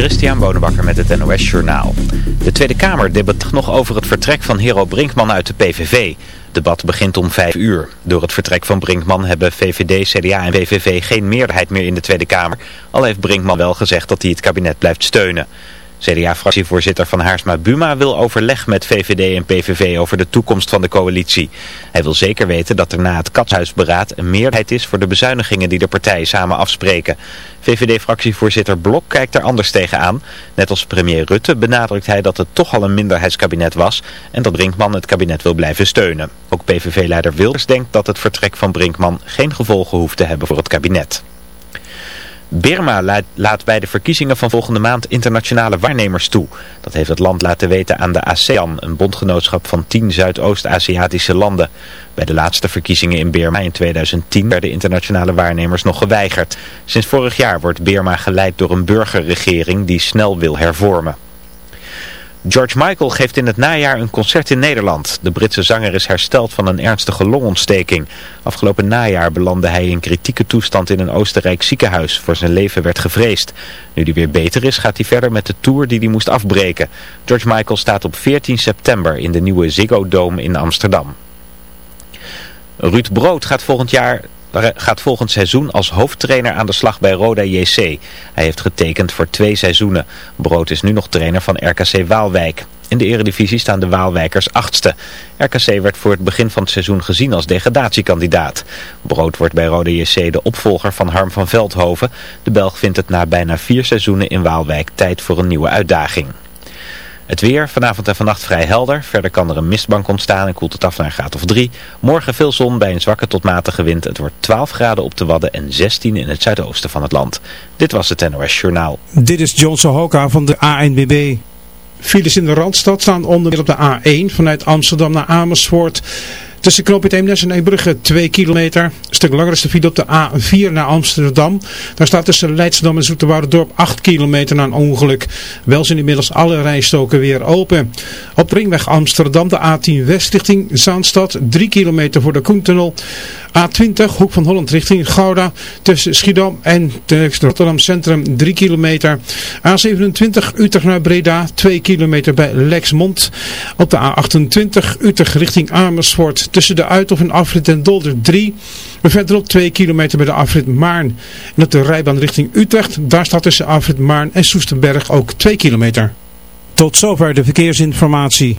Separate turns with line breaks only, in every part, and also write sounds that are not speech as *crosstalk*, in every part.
Christian Bonenbakker met het NOS Journaal. De Tweede Kamer debat nog over het vertrek van Hero Brinkman uit de PVV. Debat begint om vijf uur. Door het vertrek van Brinkman hebben VVD, CDA en VVV geen meerderheid meer in de Tweede Kamer. Al heeft Brinkman wel gezegd dat hij het kabinet blijft steunen. CDA-fractievoorzitter van Haarsma Buma wil overleg met VVD en PVV over de toekomst van de coalitie. Hij wil zeker weten dat er na het katshuisberaad een meerderheid is voor de bezuinigingen die de partijen samen afspreken. VVD-fractievoorzitter Blok kijkt er anders tegenaan. Net als premier Rutte benadrukt hij dat het toch al een minderheidskabinet was en dat Brinkman het kabinet wil blijven steunen. Ook PVV-leider Wilders denkt dat het vertrek van Brinkman geen gevolgen hoeft te hebben voor het kabinet. Birma laat bij de verkiezingen van volgende maand internationale waarnemers toe. Dat heeft het land laten weten aan de ASEAN, een bondgenootschap van tien Zuidoost-Aziatische landen. Bij de laatste verkiezingen in Birma in 2010 werden internationale waarnemers nog geweigerd. Sinds vorig jaar wordt Birma geleid door een burgerregering die snel wil hervormen. George Michael geeft in het najaar een concert in Nederland. De Britse zanger is hersteld van een ernstige longontsteking. Afgelopen najaar belandde hij in kritieke toestand in een Oostenrijk ziekenhuis. Voor zijn leven werd gevreesd. Nu hij weer beter is, gaat hij verder met de tour die hij moest afbreken. George Michael staat op 14 september in de nieuwe Ziggo Dome in Amsterdam. Ruud Brood gaat volgend jaar gaat volgend seizoen als hoofdtrainer aan de slag bij Roda JC. Hij heeft getekend voor twee seizoenen. Brood is nu nog trainer van RKC Waalwijk. In de eredivisie staan de Waalwijkers achtste. RKC werd voor het begin van het seizoen gezien als degradatiekandidaat. Brood wordt bij Roda JC de opvolger van Harm van Veldhoven. De Belg vindt het na bijna vier seizoenen in Waalwijk tijd voor een nieuwe uitdaging. Het weer, vanavond en vannacht vrij helder. Verder kan er een mistbank ontstaan en koelt het af naar een graad of 3. Morgen veel zon bij een zwakke tot matige wind. Het wordt 12 graden op de Wadden en 16 in het zuidoosten van het land. Dit was het NOS Journaal.
Dit is John Sohoka van de ANBB. Files in de Randstad staan onder op de A1 vanuit Amsterdam naar Amersfoort... Tussen knooppunt Eemnes en Eembrugge 2 kilometer. Een stuk langer is de file op de A4 naar Amsterdam. Daar staat tussen Leidschendam en Dorp 8 kilometer na een ongeluk. Wel zijn inmiddels alle rijstoken weer open. Op ringweg Amsterdam de A10 West richting Zaanstad 3 kilometer voor de Koentunnel. A20 Hoek van Holland richting Gouda tussen Schiedam en Rotterdam Centrum 3 kilometer. A27 Utrecht naar Breda 2 kilometer bij Lexmond. Op de A28 Utrecht richting Amersfoort tussen de Uithof en Afrit en Dolder 3. Verderop 2 kilometer bij de Afrit Maarn. En op de rijbaan richting Utrecht, daar staat tussen Afrit Maarn en Soesterberg ook 2 kilometer. Tot zover de verkeersinformatie.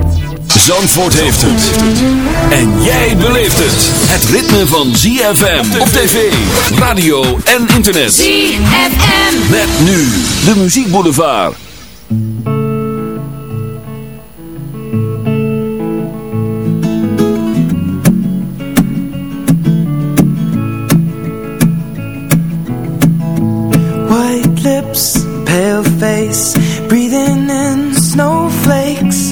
Zandvoort heeft het. En jij beleeft het. Het ritme van ZFM op tv, radio en internet.
ZFM.
Met nu de muziekboulevard.
White lips, pale face, breathing in snowflakes,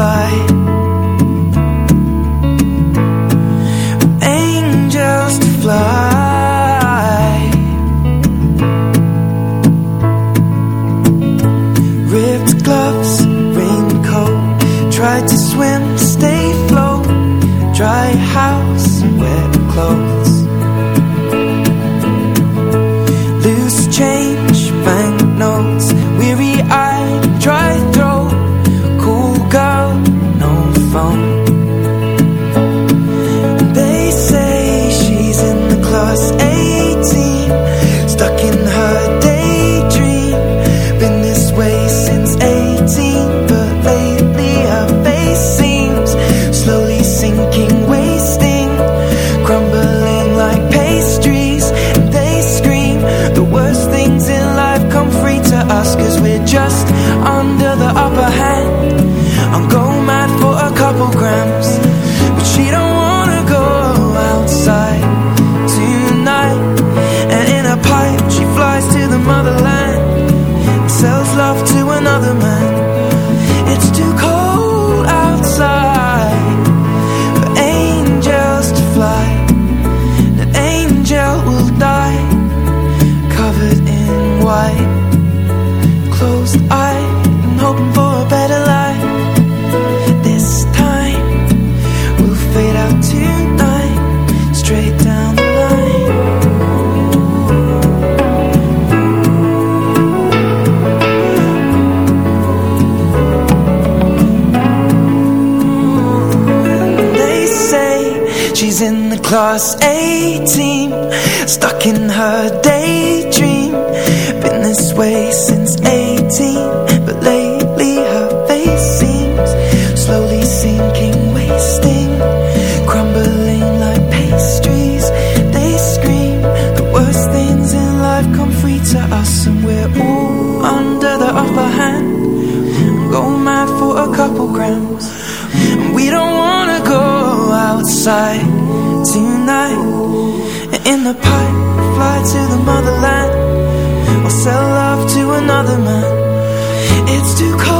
fly. Angels to fly. Ripped gloves, raincoat Tried to swim, stay float. Dry house, wet clothes. to
call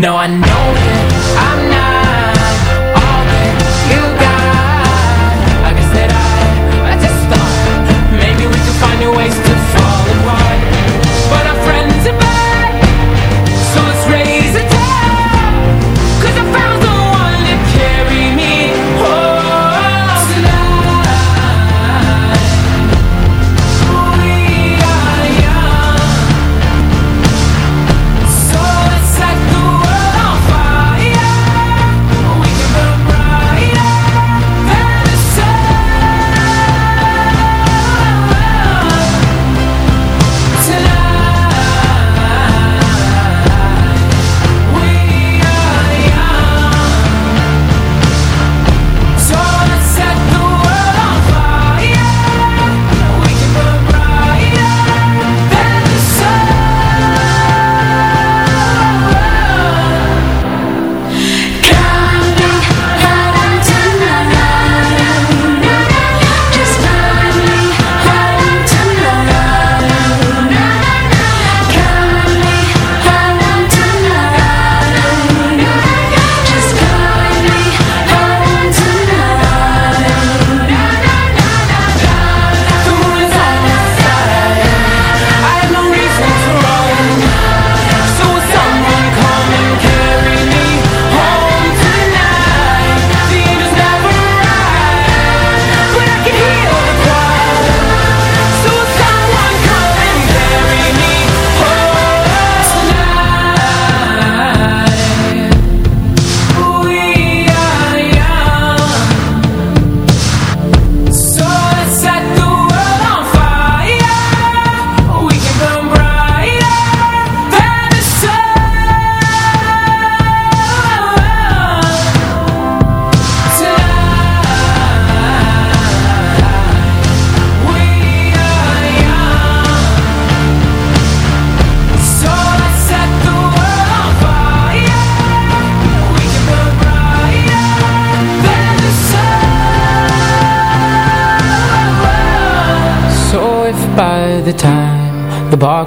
No, I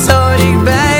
Sorry, baby.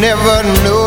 Never notice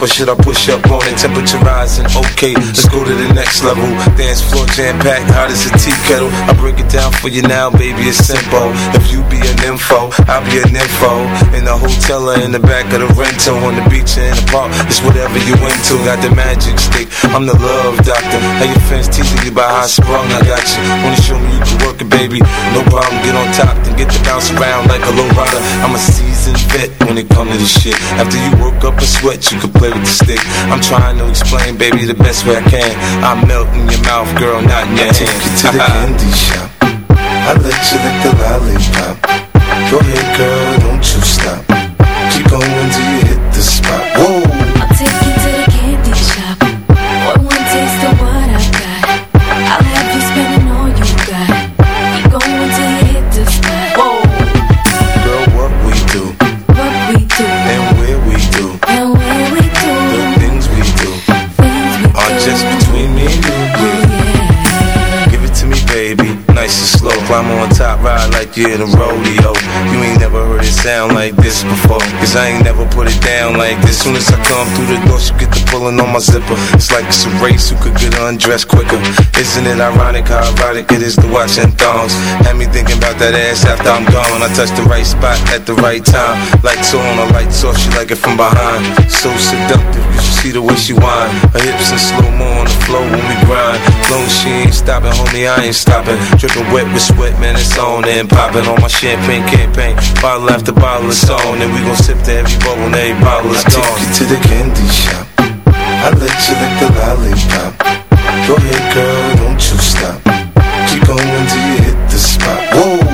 up or should I push up on it? Temperature rising, okay, let's go to the next level. Dance floor jam packed, hot as a tea kettle. I break it down for you now, baby, it's simple. If you be an info, I'll be an info. In the hotel or in the back of the rental, on the beach or in the park, it's whatever you into. Got the magic stick, I'm the love doctor. Now your fans teasing you about how I sprung, I got you. Wanna show me you can work it, baby? No problem, get on top, then get to bounce around like a low rider. I'm a seasoned vet when it comes to this shit. After you work up a sweat, you can play with the stick. I'm trying to explain, baby, the best way I can. I melt in your mouth, girl, not in your hand. Take you to the *laughs* candy shop. I let you lick the lollipop. Go ahead, girl, don't you stop. Keep going in a rodeo. You ain't never heard it sound like this before. Cause I ain't never put it down like this. Soon as I come through the door, she get the pulling on my zipper. It's like it's a race who could get undressed quicker. Isn't it ironic how erotic it is to watch them thongs? Had me thinking about that ass after I'm gone. I touch the right spot at the right time. Lights on, a lights off, she like it from behind. So seductive, you see the way she whine. Her hips in slow mo on the floor when we grind. Long as she ain't stopping, homie, I ain't stopping. Dripping wet with sweat, man, it's on and popping on my champagne campaign. Bottle after bottle, it's on, and we gon' sip to every bubble and every bottle is gone. I take you to the candy shop. I let you lick the lollipop. Go ahead, girl, don't you stop. Keep going till you hit the spot. Whoa.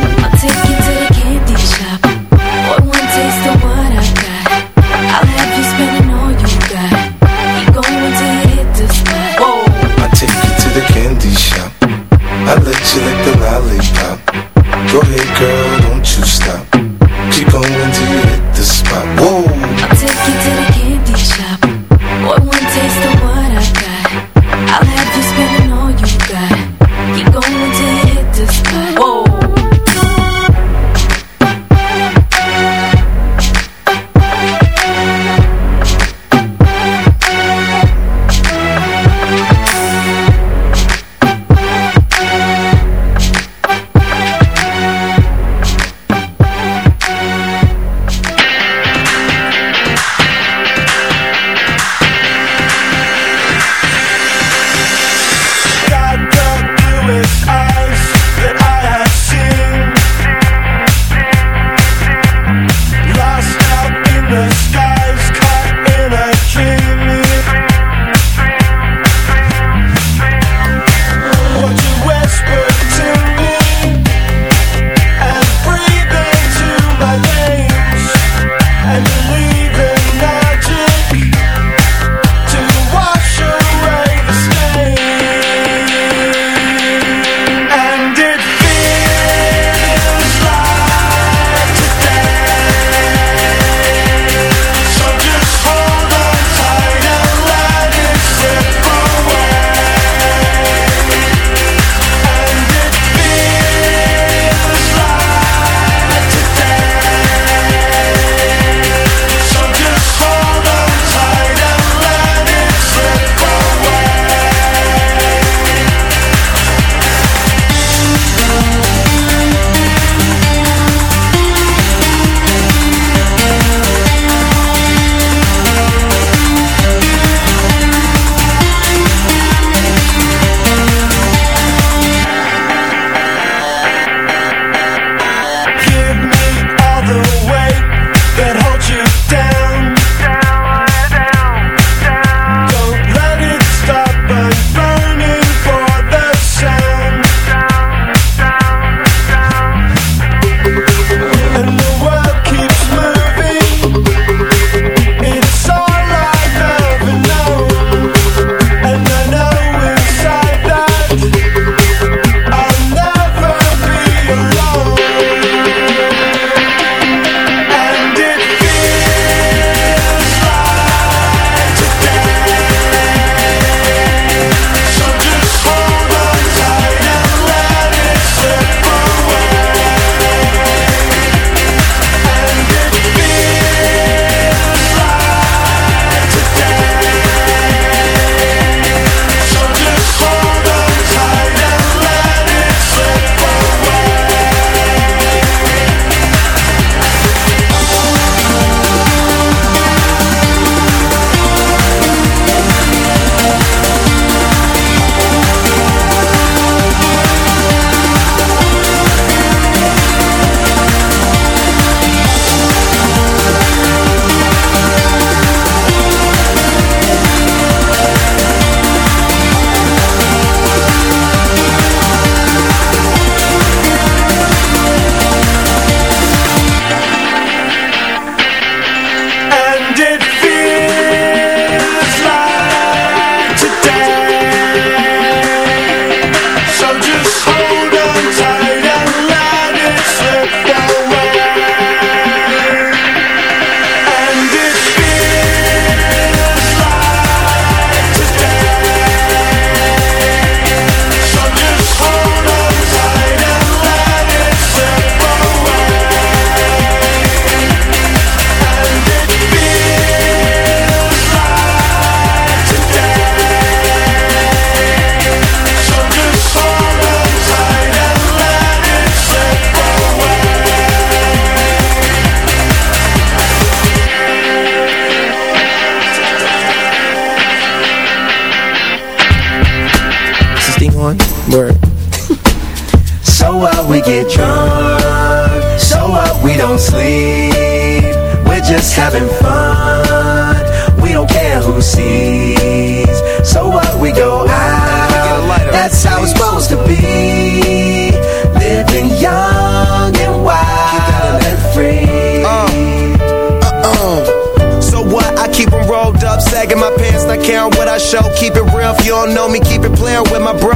That's how it's supposed to be. Living young and wild and free.
Uh, so what? I keep 'em rolled up, sagging my pants, not caring what I show. Keep it real, if you don't know me, keep it playing with my bros.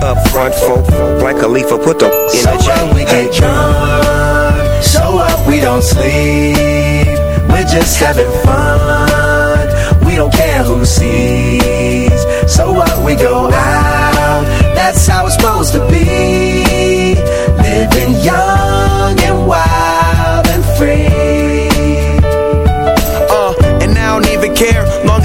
Up front, folk, like a leaf, put the in
So
the chain.
what we get drunk, so what we don't sleep. We're just having fun, we don't care who sees. So what we go out, that's how it's supposed to be. Living young and wild and free.
Uh, and I don't even care.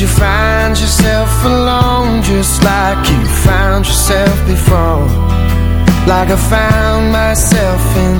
you find yourself alone just like you found yourself before. Like I found myself in